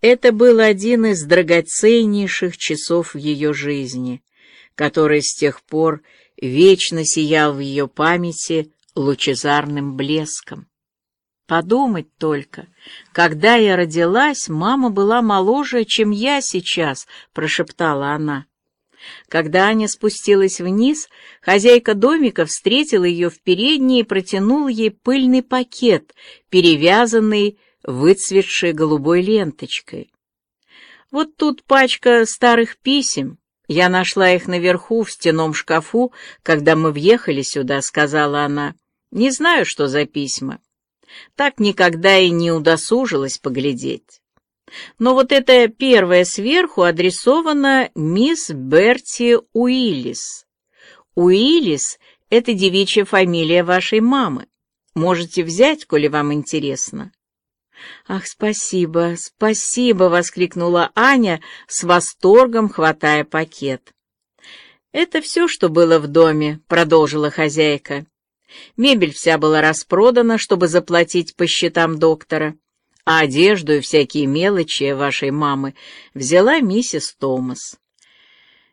Это был один из драгоценнейших часов в ее жизни, который с тех пор вечно сиял в ее памяти лучезарным блеском. Подумать только, когда я родилась, мама была моложе, чем я сейчас, прошептала она. Когда Аня спустилась вниз, хозяйка домика встретила ее в передней и протянула ей пыльный пакет, перевязанный выцветшей голубой ленточкой. «Вот тут пачка старых писем. Я нашла их наверху в стеном шкафу, когда мы въехали сюда», — сказала она. «Не знаю, что за письма. Так никогда и не удосужилась поглядеть». Но вот это первое сверху адресовано мисс Берти Уиллис. Уиллис — это девичья фамилия вашей мамы. Можете взять, коли вам интересно. «Ах, спасибо, спасибо!» — воскликнула Аня с восторгом, хватая пакет. «Это все, что было в доме», — продолжила хозяйка. Мебель вся была распродана, чтобы заплатить по счетам доктора а одежду и всякие мелочи вашей мамы взяла миссис Томас.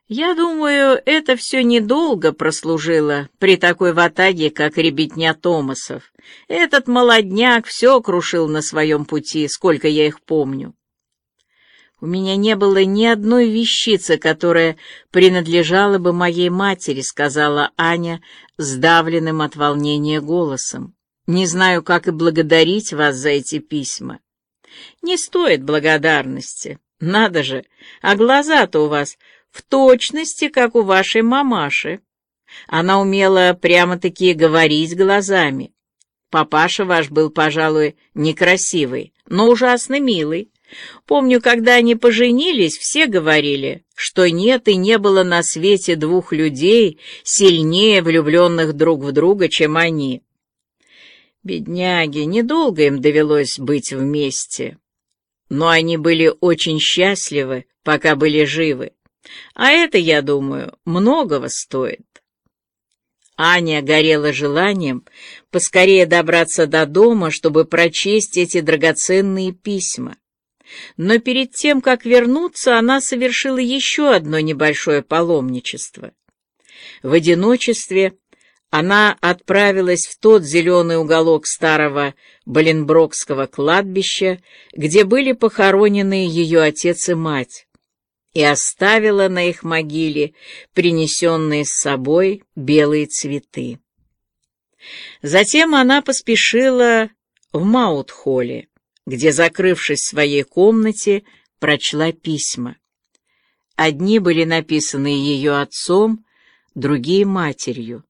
Я думаю, это все недолго прослужило при такой ватаге, как ребятня Томасов. Этот молодняк все крушил на своем пути, сколько я их помню. У меня не было ни одной вещицы, которая принадлежала бы моей матери, сказала Аня, сдавленным от волнения голосом. Не знаю, как и благодарить вас за эти письма. Не стоит благодарности. Надо же, а глаза-то у вас в точности, как у вашей мамаши. Она умела прямо-таки говорить глазами. Папаша ваш был, пожалуй, некрасивый, но ужасно милый. Помню, когда они поженились, все говорили, что нет и не было на свете двух людей, сильнее влюбленных друг в друга, чем они. Бедняги, недолго им довелось быть вместе. Но они были очень счастливы, пока были живы. А это, я думаю, многого стоит. Аня горела желанием поскорее добраться до дома, чтобы прочесть эти драгоценные письма. Но перед тем, как вернуться, она совершила еще одно небольшое паломничество. В одиночестве она отправилась в тот зеленый уголок старого Баленброкского кладбища, где были похоронены ее отец и мать, и оставила на их могиле принесенные с собой белые цветы. Затем она поспешила в Маут-холле, где, закрывшись в своей комнате, прочла письма. Одни были написаны ее отцом, другие — матерью.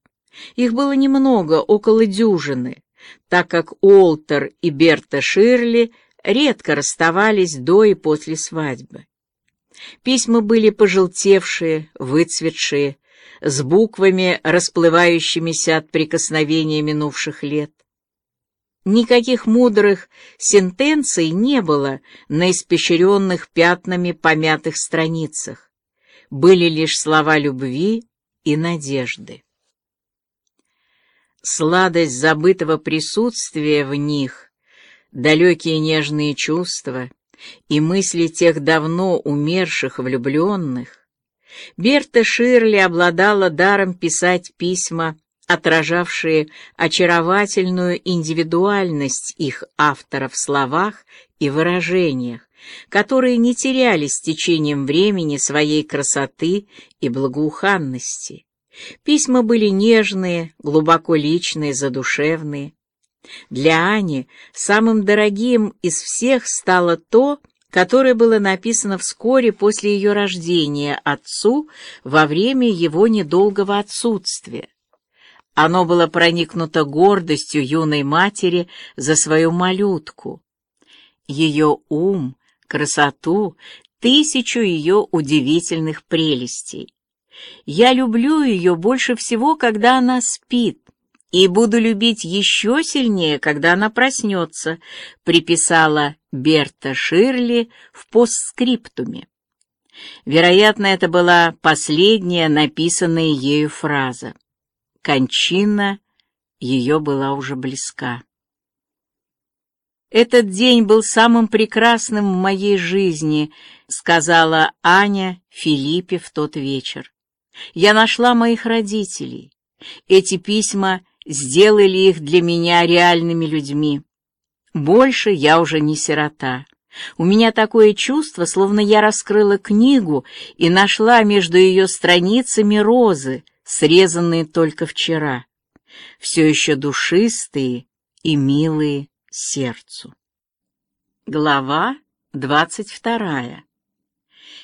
Их было немного, около дюжины, так как Уолтер и Берта Ширли редко расставались до и после свадьбы. Письма были пожелтевшие, выцветшие, с буквами, расплывающимися от прикосновения минувших лет. Никаких мудрых сентенций не было на испещренных пятнами помятых страницах. Были лишь слова любви и надежды сладость забытого присутствия в них, далекие нежные чувства и мысли тех давно умерших влюбленных, Берта Ширли обладала даром писать письма, отражавшие очаровательную индивидуальность их автора в словах и выражениях, которые не теряли с течением времени своей красоты и благоуханности. Письма были нежные, глубоко личные, задушевные. Для Ани самым дорогим из всех стало то, которое было написано вскоре после ее рождения отцу во время его недолгого отсутствия. Оно было проникнуто гордостью юной матери за свою малютку. Ее ум, красоту, тысячу ее удивительных прелестей. Я люблю ее больше всего, когда она спит, и буду любить еще сильнее, когда она проснется», — приписала Берта Ширли в постскриптуме. Вероятно, это была последняя написанная ею фраза. Кончина ее была уже близка. Этот день был самым прекрасным в моей жизни, сказала Аня Филиппе в тот вечер. Я нашла моих родителей. Эти письма сделали их для меня реальными людьми. Больше я уже не сирота. У меня такое чувство, словно я раскрыла книгу и нашла между ее страницами розы, срезанные только вчера, все еще душистые и милые сердцу. Глава двадцать вторая.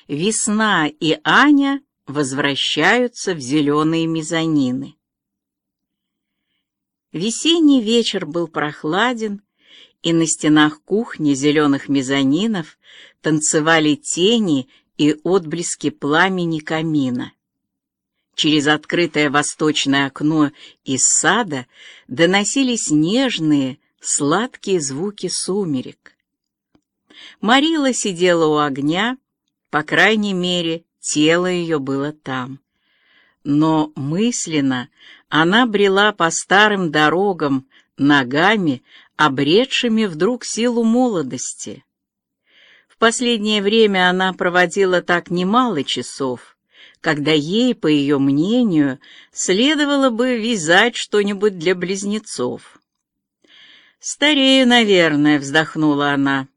Весна и Аня возвращаются в зеленые мезонины. Весенний вечер был прохладен, и на стенах кухни зеленых мезонинов танцевали тени и отблески пламени камина. Через открытое восточное окно из сада доносились нежные, сладкие звуки сумерек. Марила сидела у огня, по крайней мере, тело ее было там. Но мысленно она брела по старым дорогам, ногами, обретшими вдруг силу молодости. В последнее время она проводила так немало часов, когда ей, по ее мнению, следовало бы вязать что-нибудь для близнецов. «Старею, наверное», — вздохнула она.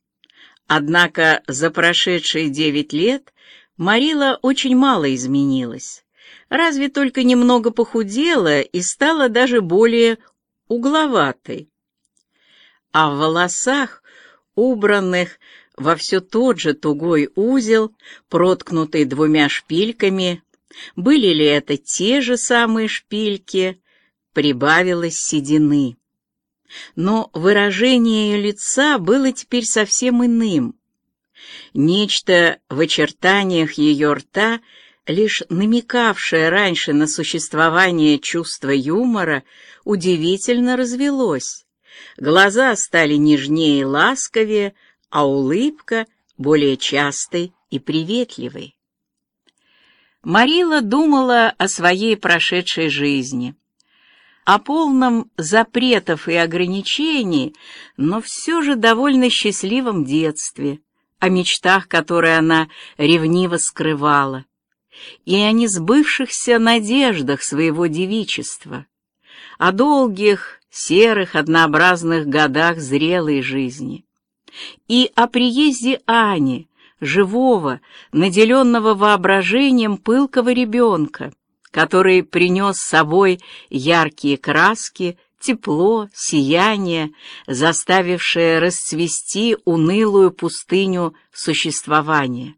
Однако за прошедшие девять лет Марила очень мало изменилась, разве только немного похудела и стала даже более угловатой. А в волосах, убранных во все тот же тугой узел, проткнутый двумя шпильками, были ли это те же самые шпильки, прибавилось седины. Но выражение ее лица было теперь совсем иным. Нечто в очертаниях ее рта, лишь намекавшее раньше на существование чувства юмора, удивительно развелось. Глаза стали нежнее и ласковее, а улыбка более частой и приветливой. Марила думала о своей прошедшей жизни о полном запретов и ограничений, но все же довольно счастливом детстве, о мечтах, которые она ревниво скрывала, и о несбывшихся надеждах своего девичества, о долгих, серых, однообразных годах зрелой жизни, и о приезде Ани, живого, наделенного воображением пылкого ребенка, который принес с собой яркие краски, тепло, сияние, заставившее расцвести унылую пустыню существования.